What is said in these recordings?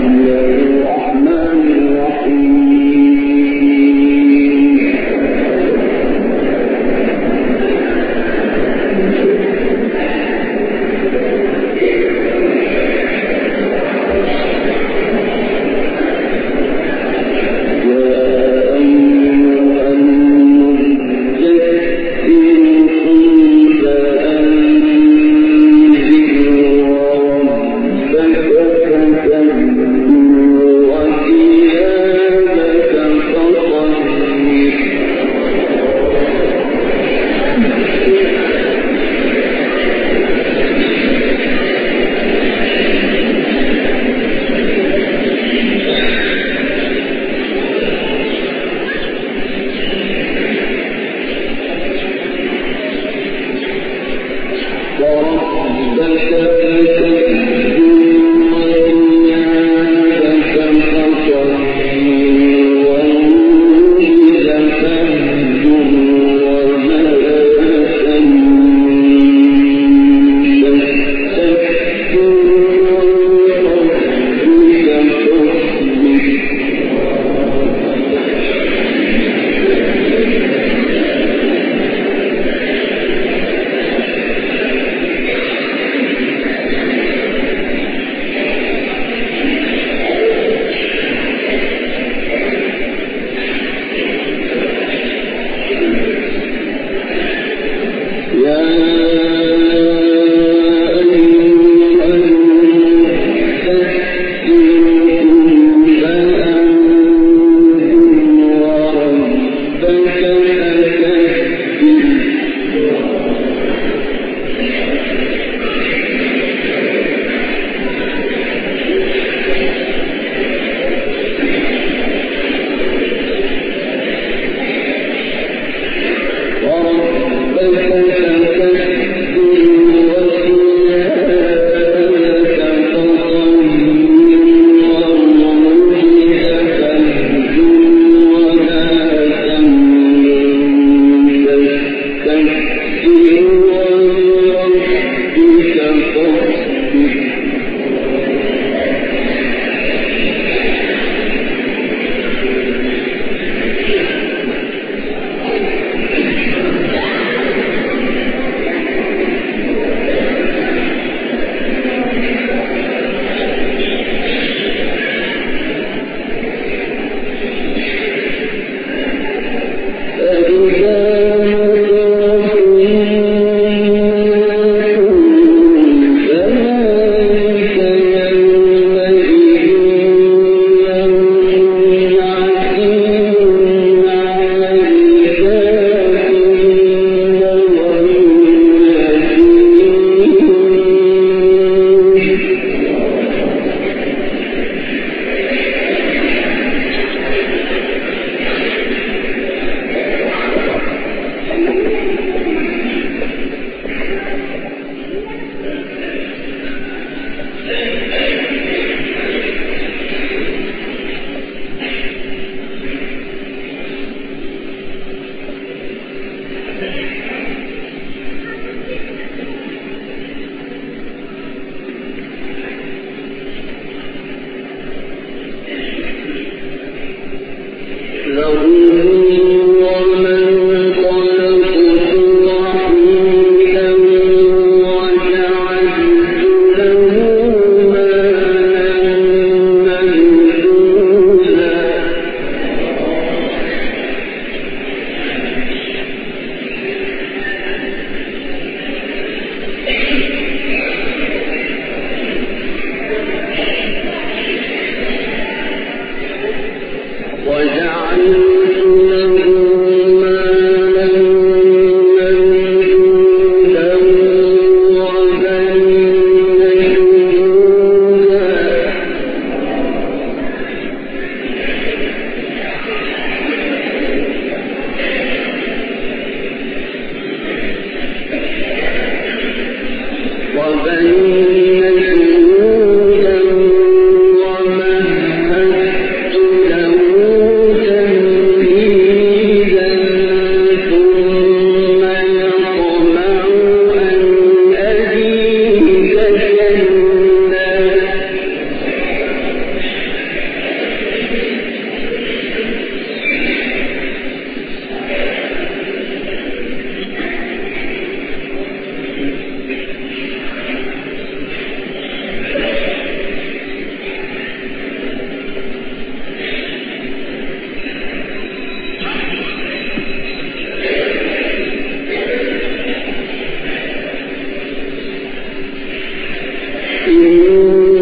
Yeah. ربنا حكيم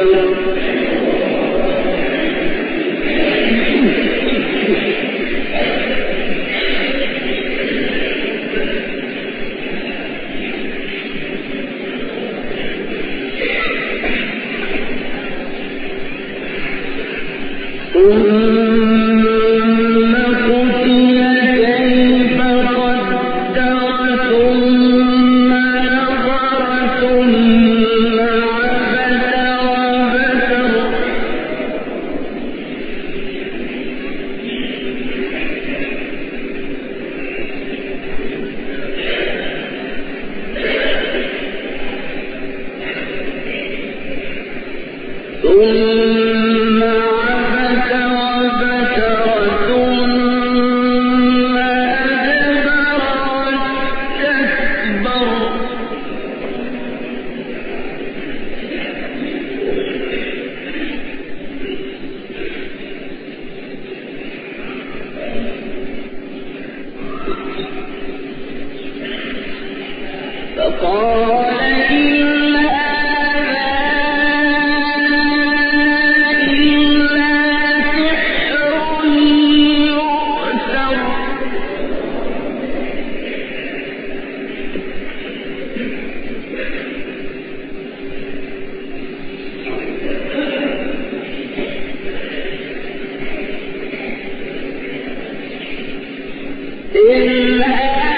Deus. إن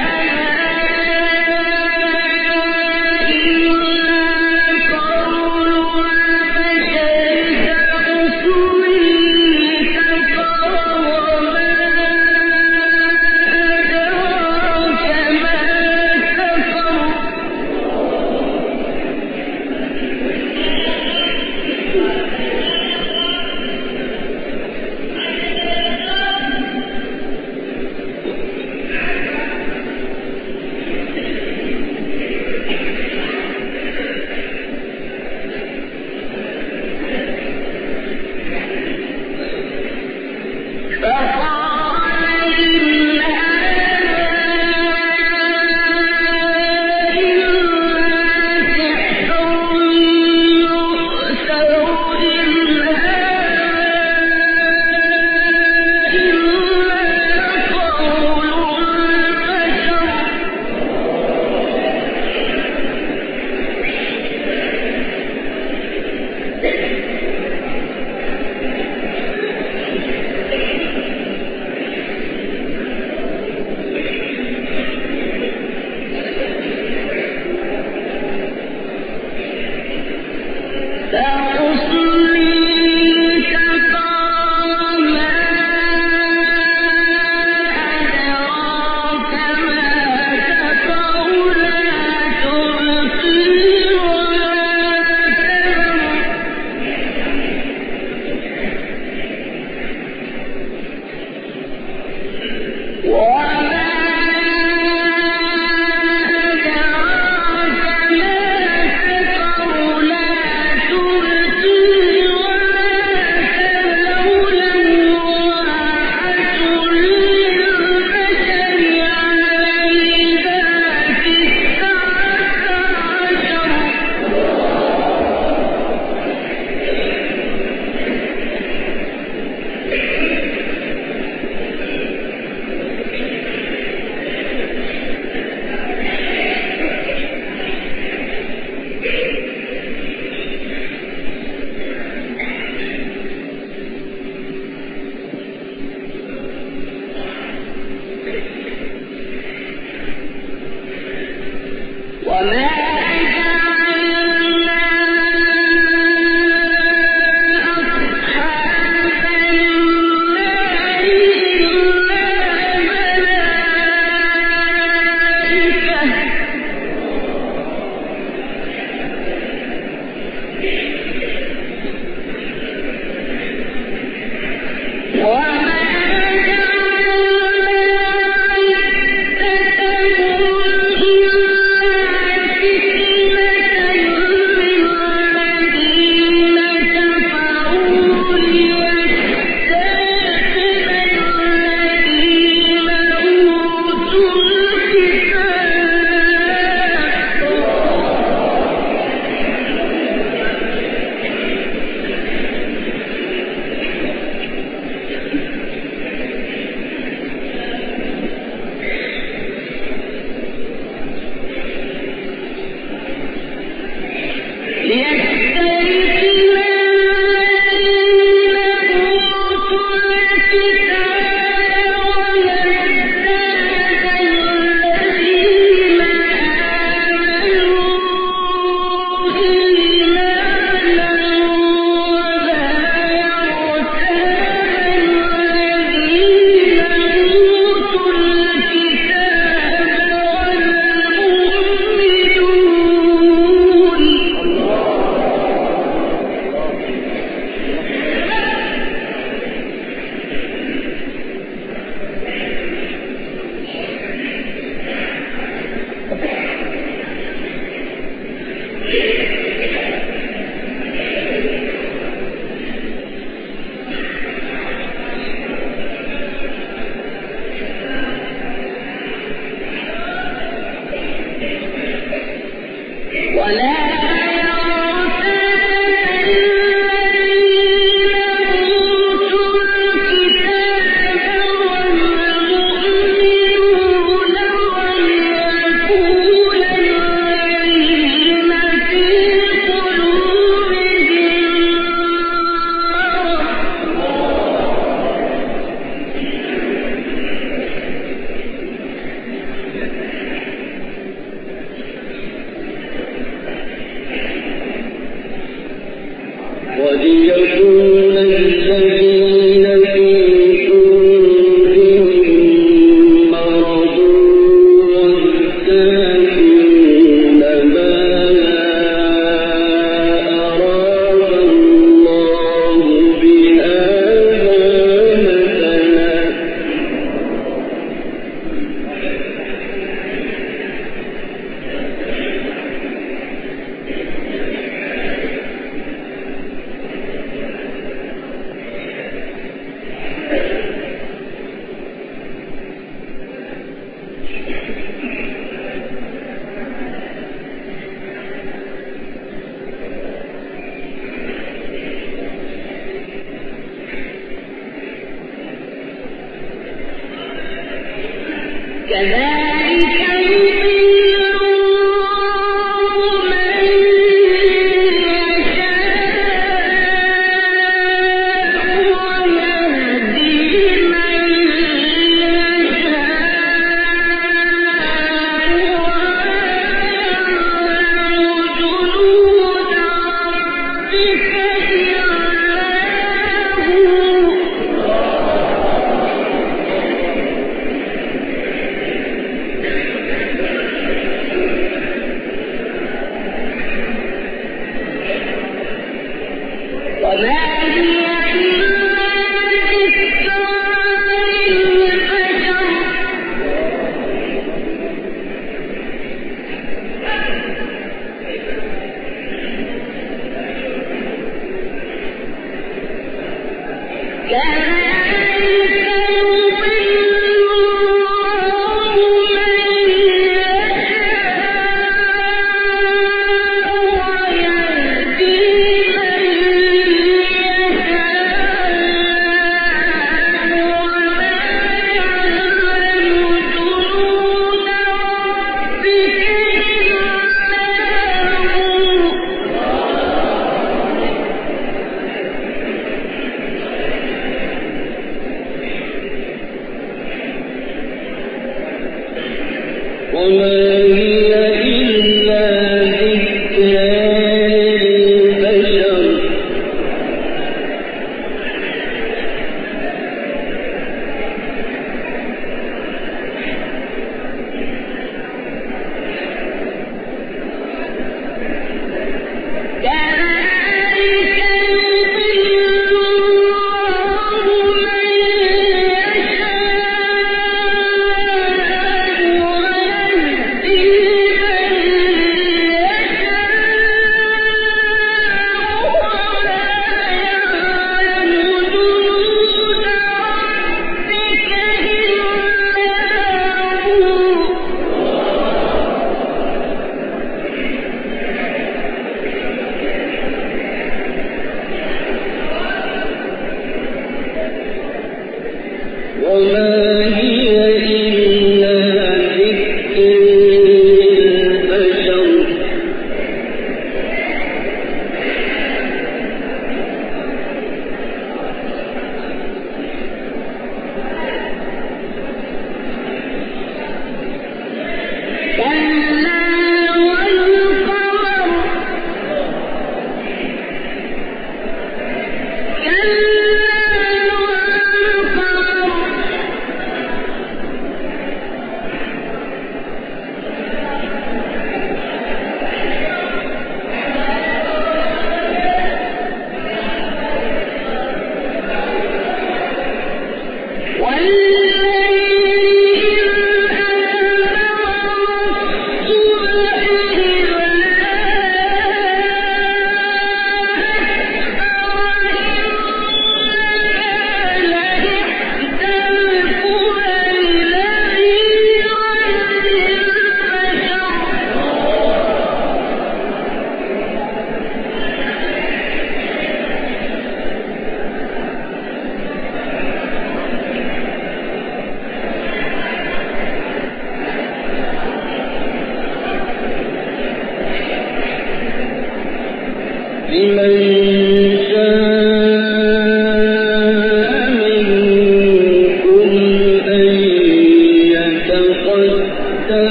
Yeah.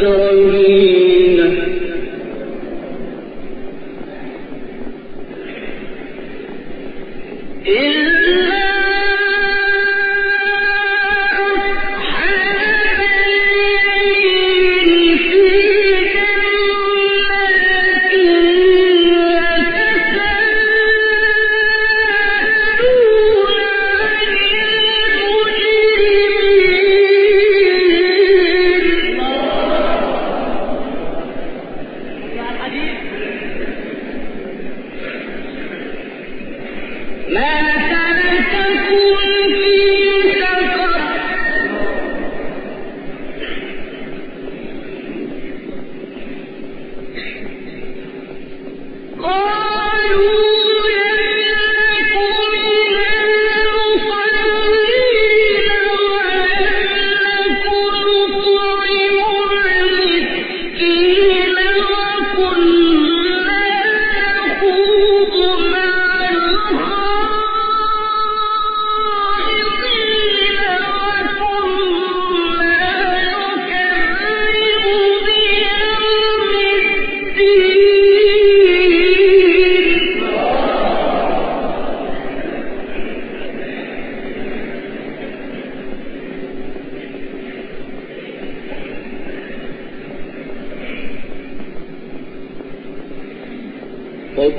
أجرا 过。